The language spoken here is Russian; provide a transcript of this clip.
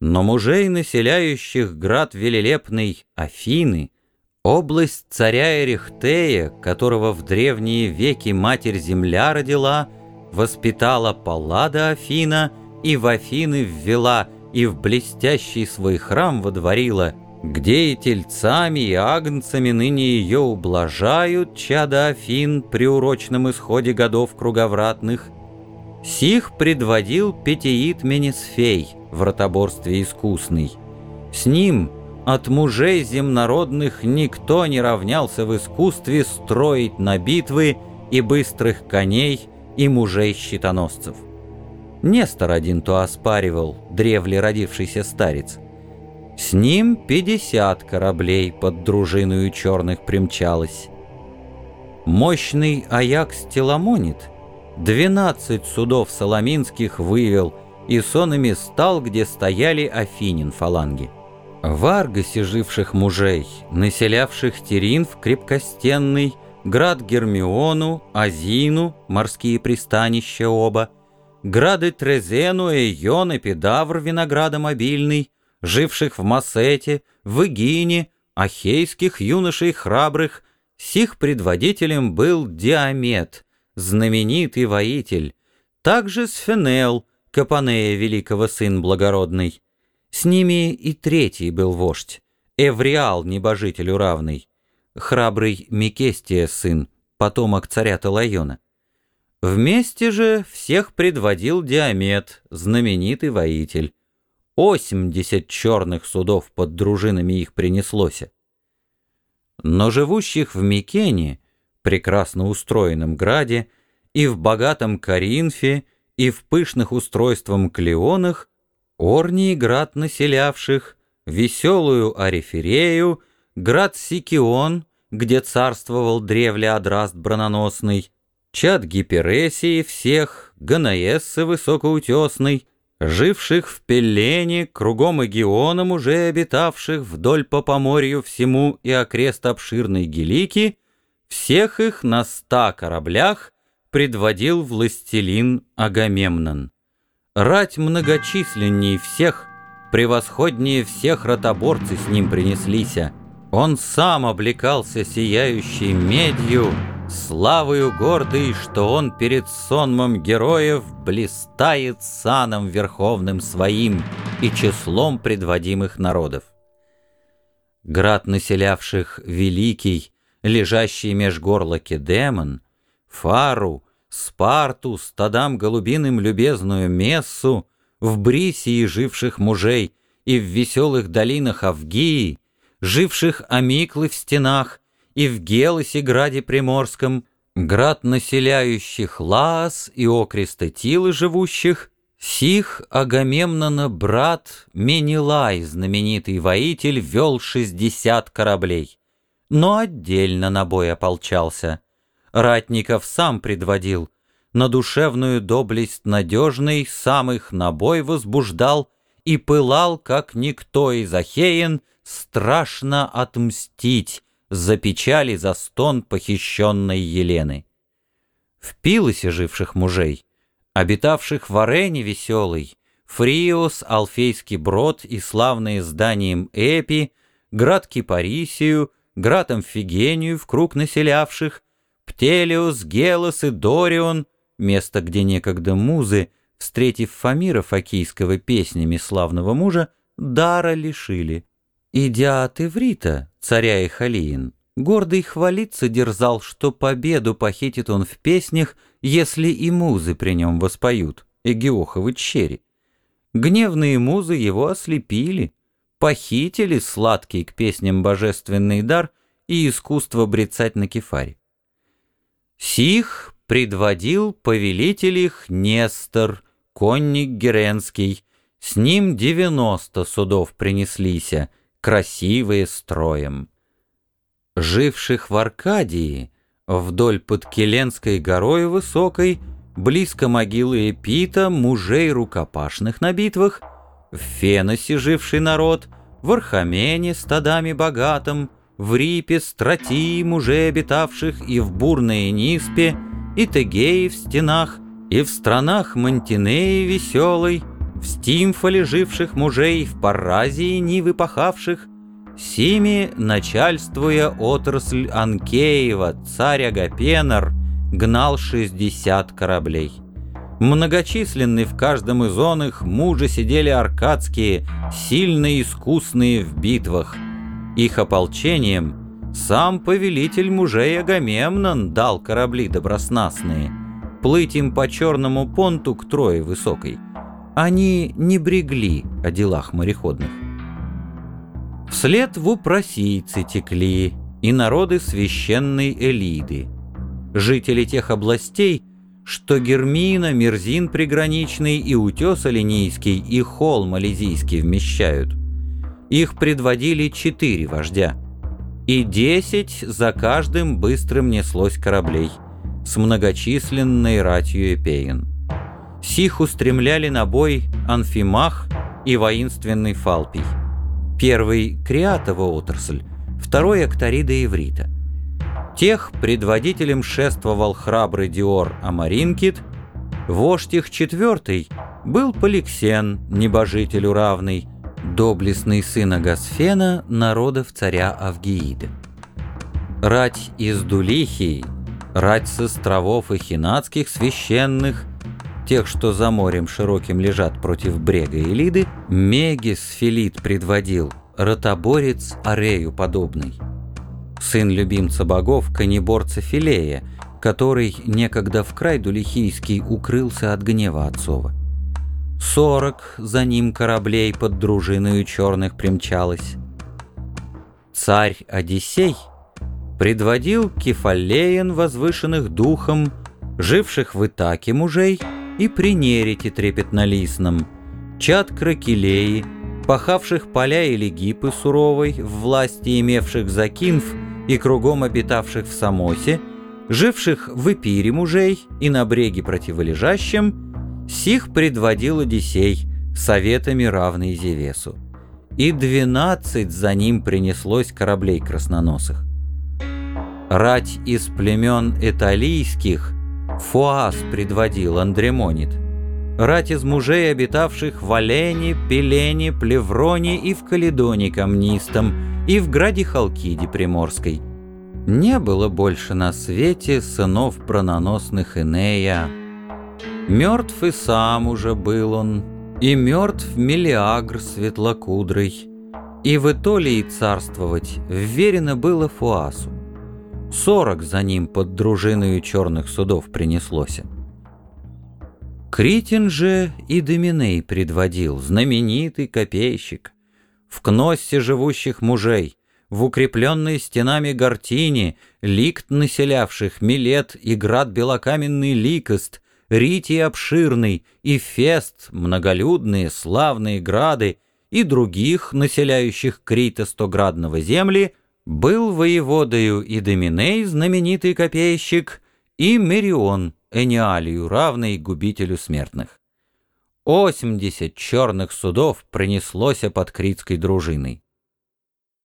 Но мужей, населяющих град велелепный Афины, область царя Эрихтея, которого в древние веки Матерь-Земля родила, воспитала Паллада Афина и в Афины ввела и в блестящий свой храм водворила, где и тельцами, и агнцами ныне ее ублажают чада Афин при урочном исходе годов круговратных, Сих предводил Петеид Менесфей в ротоборстве искусный. С ним от мужей земнородных никто не равнялся в искусстве строить на битвы и быстрых коней, и мужей-щитоносцев. Нестор один то оспаривал, древле родившийся старец. С ним пятьдесят кораблей под дружиною черных примчалось. Мощный Аякс Теламонит — Двенадцать судов соломинских вывел и сонами стал, где стояли Афинин фаланги. В Аргосе живших мужей, населявших Теринф крепкостенный, град Гермиону, Азину, морские пристанища оба, грады Трезену, Эйон и Педавр виноградом обильный, живших в Массете, в Игине, ахейских юношей храбрых, сих предводителем был Диамет, знаменитый воитель, также Сфенел, Капанея великого сын благородный. С ними и третий был вождь, Эвриал небожителю равный, храбрый Микестия сын, потомок царя Талайона. Вместе же всех предводил Диамет, знаменитый воитель. Осемьдесят черных судов под дружинами их принеслося. Но живущих в Микене прекрасно устроенном граде, и в богатом Каринфе, и в пышных устройством Клеонах, Орнии град населявших, веселую Ариферею, град Сикион, где царствовал древле Адраст брононосный, чад Гипересии всех, Ганаессы высокоутесный, живших в Пеллене, кругом Эгионом уже обитавших вдоль по поморью всему и окрест обширной Гелики, всех их на ста кораблях предводил властелин Агамемнон. Рать многочисленней всех, превосходнее всех ротоборцы с ним принеслися. Он сам облекался сияющей медью, славою гордый, что он перед сонмом героев блистает саном верховным своим и числом предводимых народов. Град населявших великий, лежащий меж горла Кедемон, Фару, Спарту, стадам голубиным любезную Мессу, в Брисии живших мужей и в веселых долинах Авгии, живших Амиклы в стенах и в Гелосе граде Приморском, град населяющих Лаас и окресты Тилы живущих, сих Агамемнона брат Менелай, знаменитый воитель, вел шестьдесят кораблей но отдельно на бой ополчался. Ратников сам предводил, на душевную доблесть надежный сам их на бой возбуждал и пылал, как никто из Ахеен, страшно отмстить за печали за стон похищенной Елены. В Пилосе живших мужей, обитавших в арене веселой, Фриос, Алфейский брод и славные зданием Эпи, град Кипарисию, град Амфигению в круг населявших, Птелиус, Гелос и Дорион, место, где некогда музы, встретив Фамира Фокийского песнями славного мужа, дара лишили. Идя от Иврита, царя Ихалиин, гордый хвалиться дерзал, что победу похитит он в песнях, если и музы при нем воспоют, Эгиоховы черри. Гневные музы его ослепили, похитили сладкий к песням божественный дар и искусство брецать на кефаре. Сих предводил повелитель их Нестор, конник Геренский, с ним девяносто судов принеслися, красивые строем. Живших в Аркадии, вдоль под Келенской горой высокой, близко могилы Эпита, мужей рукопашных на битвах — в Феносе живший народ, в Архамене стадами богатым, в Рипе стратии мужей обитавших и в бурной Ниспе, и Тегеи в стенах, и в странах Мантинеи веселой, в Стимфоле живших мужей, в Паразии нивы пахавших, Сими, начальствуя отрасль Анкеева, царь Агапенор, гнал шестьдесят кораблей. Многочисленны в каждом из он их мужи сидели аркадские, сильные искусные в битвах. Их ополчением сам повелитель мужей Агамемнон дал корабли доброснастные, плыть им по черному понту к Трое Высокой. Они не брегли о делах мореходных. Вслед в упросийцы текли и народы священной Элиды. Жители тех областей, что Гермина, Мерзин приграничный и Утес Оленийский и Холм Ализийский вмещают. Их предводили четыре вождя. И десять за каждым быстрым неслось кораблей с многочисленной ратью эпеен. Сих устремляли на бой Анфимах и воинственный Фалпий. Первый — Криатова отрасль, второй — Акторида Иврита. Тех предводителем шествовал храбрый Диор Амаринкит, вождь их четвертый был Поликсен, небожителю равный, доблестный сын Агасфена, народов царя Авгиида. Рать из Дулихии, рать с островов и хинатских священных — тех, что за морем широким лежат против брега и лиды, Мегис Филит предводил, ротоборец Арею подобный. Сын любимца богов, конеборца Филея, который некогда в край Дулихийский укрылся от гнева отцова. Сорок за ним кораблей под дружиною черных примчалось. Царь Одиссей предводил кефалеен возвышенных духом, живших в Итаке мужей, и при нерете трепетнолистном, чад кракелеи, пахавших поля или гипы суровой, в власти имевших Закинф и кругом обитавших в Самосе, живших в Эпире мужей и на бреге противолежащем, сих предводил Одиссей, советами равный Зевесу. И двенадцать за ним принеслось кораблей красноносых. Рать из племен эталийских Фуас предводил Андремонит. Рать из мужей, обитавших в Олене, Пелене, Плевроне и в Каледоне камнистом, и в граде Халкиде Приморской. Не было больше на свете сынов брононосных Инея. Мертв и сам уже был он, и мертв Мелиагр светлокудрый, и в Итолии царствовать вверено было Фуасу. Сорок за ним под дружиною черных судов принеслось. Критин же и Доминей предводил, знаменитый копейщик. В Кноссе живущих мужей, в укрепленной стенами Гортини, ликт населявших Милет и град белокаменный Ликост, Ритий обширный и Фест, многолюдные славные грады и других, населяющих Крита стоградного земли — был воеводою и Доминей, знаменитый копейщик, и Мерион, Эниалию, равный губителю смертных. Осемьдесят черных судов пронеслось под критской дружиной.